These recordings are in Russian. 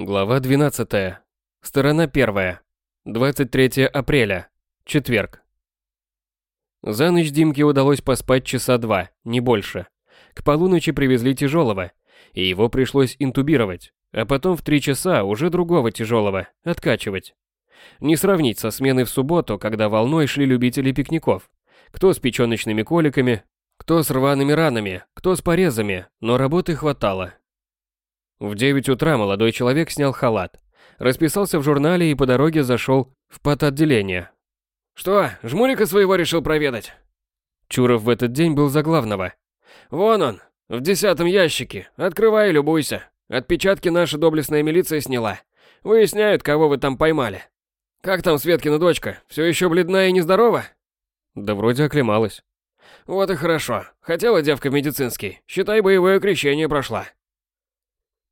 Глава 12. Сторона 1. 23 апреля. Четверг. За ночь Димке удалось поспать часа два, не больше. К полуночи привезли тяжелого, и его пришлось интубировать, а потом в три часа уже другого тяжелого, откачивать. Не сравнить со сменой в субботу, когда волной шли любители пикников. Кто с печёночными коликами, кто с рваными ранами, кто с порезами, но работы хватало. В 9 утра молодой человек снял халат, расписался в журнале и по дороге зашел в подотделение. «Что, жмурика своего решил проведать?» Чуров в этот день был за главного. «Вон он, в десятом ящике. Открывай и любуйся. Отпечатки наша доблестная милиция сняла. Выясняют, кого вы там поймали. Как там Светкина дочка? Все еще бледная и нездорова?» Да вроде оклемалась. «Вот и хорошо. Хотела девка в медицинский. Считай, боевое крещение прошла».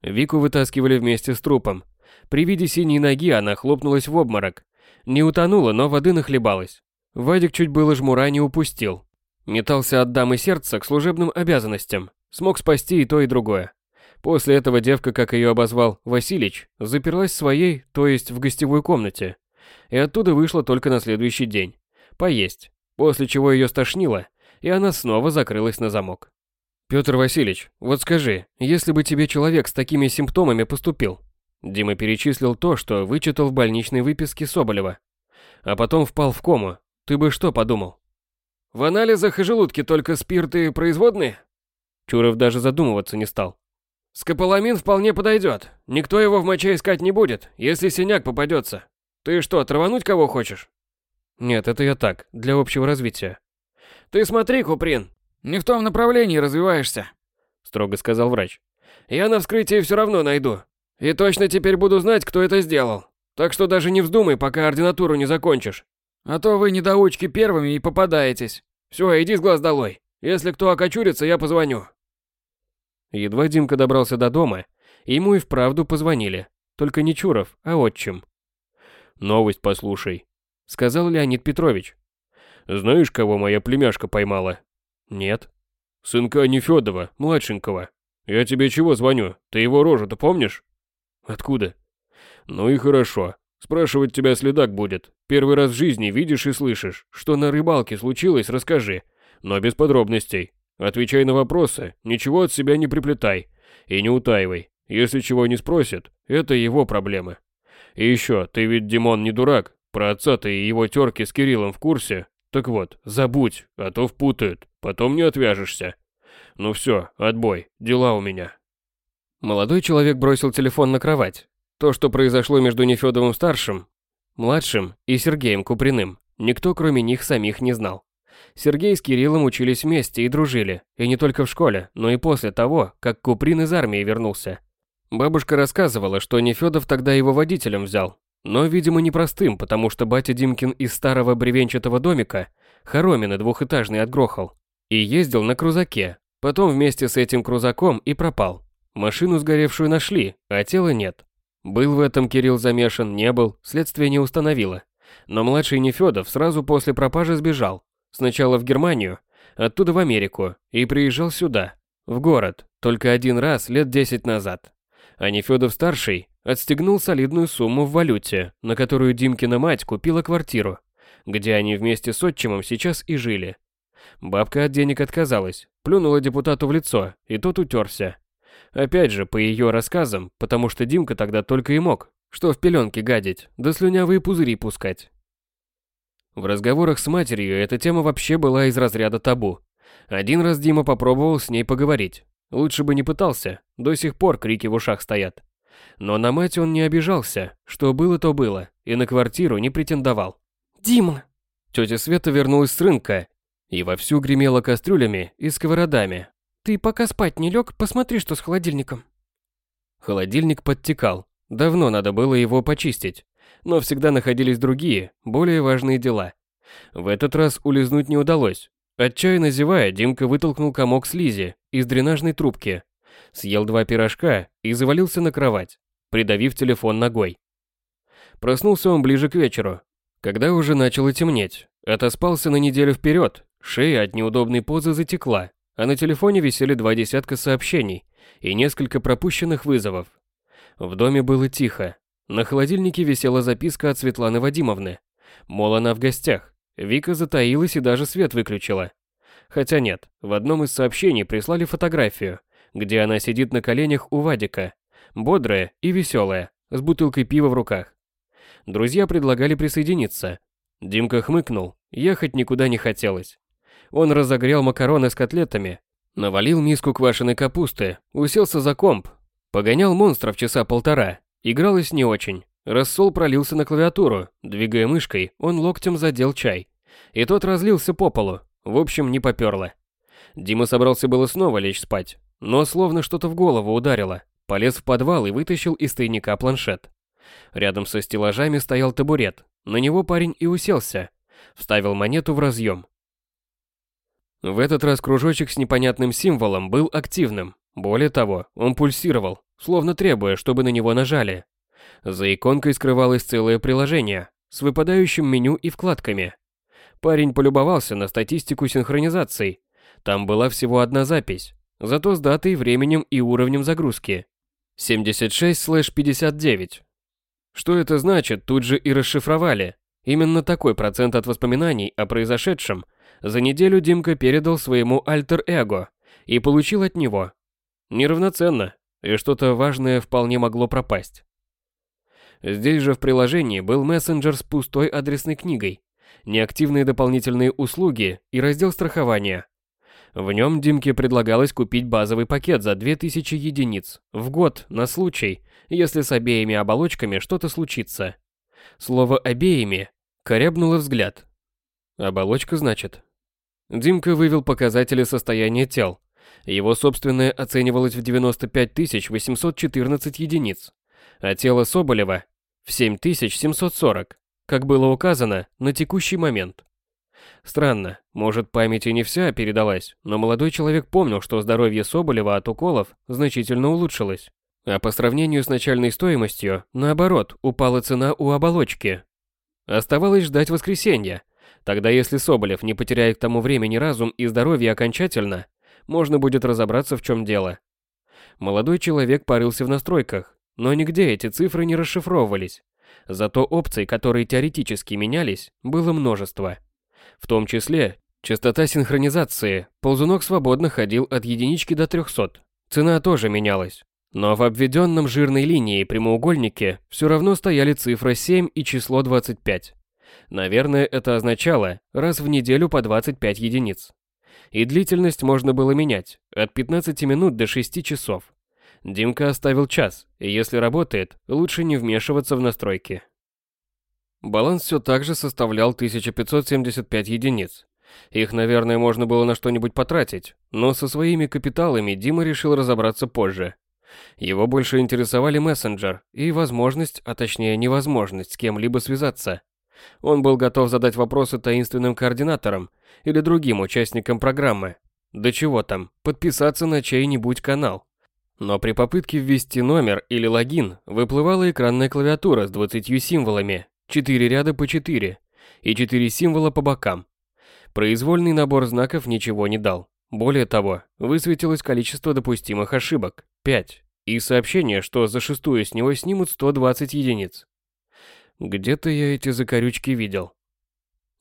Вику вытаскивали вместе с трупом. При виде синей ноги она хлопнулась в обморок. Не утонула, но воды нахлебалась. Вадик чуть было жмура не упустил. Метался от дамы сердца к служебным обязанностям. Смог спасти и то, и другое. После этого девка, как ее обозвал Василич, заперлась своей, то есть в гостевой комнате. И оттуда вышла только на следующий день. Поесть. После чего ее стошнило, и она снова закрылась на замок. Петр Васильевич, вот скажи, если бы тебе человек с такими симптомами поступил? Дима перечислил то, что вычитал в больничной выписке Соболева. А потом впал в кому. Ты бы что подумал? В анализах и желудке только спирты производные? Чуров даже задумываться не стал. Скополамин вполне подойдет. Никто его в моче искать не будет, если синяк попадется. Ты что, травануть кого хочешь? Нет, это я так, для общего развития. Ты смотри, Куприн, не в том направлении развиваешься, строго сказал врач. Я на вскрытии все равно найду. И точно теперь буду знать, кто это сделал. Так что даже не вздумай, пока ординатуру не закончишь. А то вы недоучки первыми и попадаетесь. Все, иди с глаз долой. Если кто окочурится, я позвоню. Едва Димка добрался до дома, ему и вправду позвонили. Только не Чуров, а отчим. «Новость послушай», — сказал Леонид Петрович. «Знаешь, кого моя племяшка поймала?» Нет. Сынка Нефёдова, младшенького. Я тебе чего звоню? Ты его рожу-то помнишь? Откуда? Ну и хорошо. Спрашивать тебя следак будет. Первый раз в жизни видишь и слышишь. Что на рыбалке случилось, расскажи. Но без подробностей. Отвечай на вопросы, ничего от себя не приплетай. И не утаивай. Если чего не спросят, это его проблемы. И еще, ты ведь, Димон, не дурак. Про отца-то и его терки с Кириллом в курсе. Так вот, забудь, а то впутают. Потом не отвяжешься. Ну все, отбой, дела у меня. Молодой человек бросил телефон на кровать. То, что произошло между Нефёдовым старшим, младшим и Сергеем Куприным, никто кроме них самих не знал. Сергей с Кириллом учились вместе и дружили, и не только в школе, но и после того, как Куприн из армии вернулся. Бабушка рассказывала, что Нефёдов тогда его водителем взял, но, видимо, непростым, потому что батя Димкин из старого бревенчатого домика хоромины двухэтажный отгрохал. И ездил на крузаке. Потом вместе с этим крузаком и пропал. Машину сгоревшую нашли, а тела нет. Был в этом Кирилл замешан, не был, следствие не установило. Но младший Нефёдов сразу после пропажи сбежал. Сначала в Германию, оттуда в Америку, и приезжал сюда, в город, только один раз лет 10 назад. А Нефёдов-старший отстегнул солидную сумму в валюте, на которую Димкина мать купила квартиру, где они вместе с отчимом сейчас и жили. Бабка от денег отказалась, плюнула депутату в лицо, и тот утерся. Опять же, по ее рассказам, потому что Димка тогда только и мог, что в пеленке гадить, да слюнявые пузыри пускать. В разговорах с матерью эта тема вообще была из разряда табу. Один раз Дима попробовал с ней поговорить. Лучше бы не пытался, до сих пор крики в ушах стоят. Но на мать он не обижался, что было то было, и на квартиру не претендовал. «Дима!» Тетя Света вернулась с рынка и вовсю гремела кастрюлями и сковородами. «Ты пока спать не лег, посмотри, что с холодильником». Холодильник подтекал. Давно надо было его почистить. Но всегда находились другие, более важные дела. В этот раз улизнуть не удалось. Отчаянно зевая, Димка вытолкнул комок слизи из дренажной трубки. Съел два пирожка и завалился на кровать, придавив телефон ногой. Проснулся он ближе к вечеру, когда уже начало темнеть. Отоспался на неделю вперед, Шея от неудобной позы затекла, а на телефоне висели два десятка сообщений и несколько пропущенных вызовов. В доме было тихо. На холодильнике висела записка от Светланы Вадимовны. Мол, она в гостях. Вика затаилась и даже свет выключила. Хотя нет, в одном из сообщений прислали фотографию, где она сидит на коленях у Вадика, бодрая и веселая, с бутылкой пива в руках. Друзья предлагали присоединиться. Димка хмыкнул, ехать никуда не хотелось. Он разогрел макароны с котлетами, навалил миску квашеной капусты, уселся за комп, погонял монстров часа полтора, игралось не очень. Рассол пролился на клавиатуру, двигая мышкой, он локтем задел чай. И тот разлился по полу, в общем, не попёрло. Дима собрался было снова лечь спать, но словно что-то в голову ударило. Полез в подвал и вытащил из тайника планшет. Рядом со стеллажами стоял табурет. На него парень и уселся. Вставил монету в разъем. В этот раз кружочек с непонятным символом был активным. Более того, он пульсировал, словно требуя, чтобы на него нажали. За иконкой скрывалось целое приложение с выпадающим меню и вкладками. Парень полюбовался на статистику синхронизаций. Там была всего одна запись, зато с датой, временем и уровнем загрузки. 76/59. Что это значит, тут же и расшифровали. Именно такой процент от воспоминаний о произошедшем за неделю Димка передал своему альтер-эго и получил от него. Неравноценно, и что-то важное вполне могло пропасть. Здесь же в приложении был мессенджер с пустой адресной книгой, неактивные дополнительные услуги и раздел страхования. В нем Димке предлагалось купить базовый пакет за 2000 единиц в год на случай, если с обеими оболочками что-то случится. Слово «обеими» корябнуло взгляд. Оболочка, значит. Димка вывел показатели состояния тел. Его собственное оценивалось в 95 814 единиц, а тело Соболева в 7740 как было указано, на текущий момент. Странно, может память и не вся передалась, но молодой человек помнил, что здоровье Соболева от уколов значительно улучшилось. А по сравнению с начальной стоимостью, наоборот, упала цена у оболочки. Оставалось ждать воскресенья. Тогда если Соболев не потеряет к тому времени разум и здоровье окончательно, можно будет разобраться в чем дело. Молодой человек парился в настройках, но нигде эти цифры не расшифровывались. Зато опций, которые теоретически менялись, было множество. В том числе частота синхронизации. Ползунок свободно ходил от единички до 300. Цена тоже менялась. Но в обведенном жирной линией прямоугольнике все равно стояли цифра 7 и число 25. Наверное, это означало раз в неделю по 25 единиц. И длительность можно было менять от 15 минут до 6 часов. Димка оставил час, и если работает, лучше не вмешиваться в настройки. Баланс все так же составлял 1575 единиц. Их, наверное, можно было на что-нибудь потратить, но со своими капиталами Дима решил разобраться позже. Его больше интересовали мессенджер и возможность, а точнее невозможность с кем-либо связаться. Он был готов задать вопросы таинственным координаторам или другим участникам программы. Да чего там, подписаться на чей-нибудь канал. Но при попытке ввести номер или логин выплывала экранная клавиатура с 20 символами, 4 ряда по 4 и 4 символа по бокам. Произвольный набор знаков ничего не дал. Более того, высветилось количество допустимых ошибок – 5, и сообщение, что за шестую с него снимут 120 единиц. Где-то я эти закорючки видел.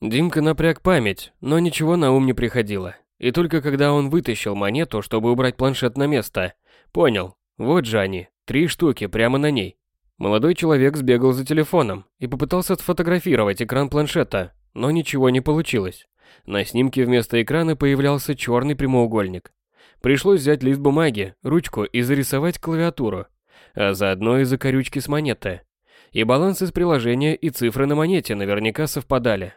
Димка напряг память, но ничего на ум не приходило. И только когда он вытащил монету, чтобы убрать планшет на место – Понял. Вот же они. Три штуки прямо на ней. Молодой человек сбегал за телефоном и попытался сфотографировать экран планшета, но ничего не получилось. На снимке вместо экрана появлялся черный прямоугольник. Пришлось взять лист бумаги, ручку и зарисовать клавиатуру, а заодно и закорючки с монеты. И баланс из приложения и цифры на монете наверняка совпадали.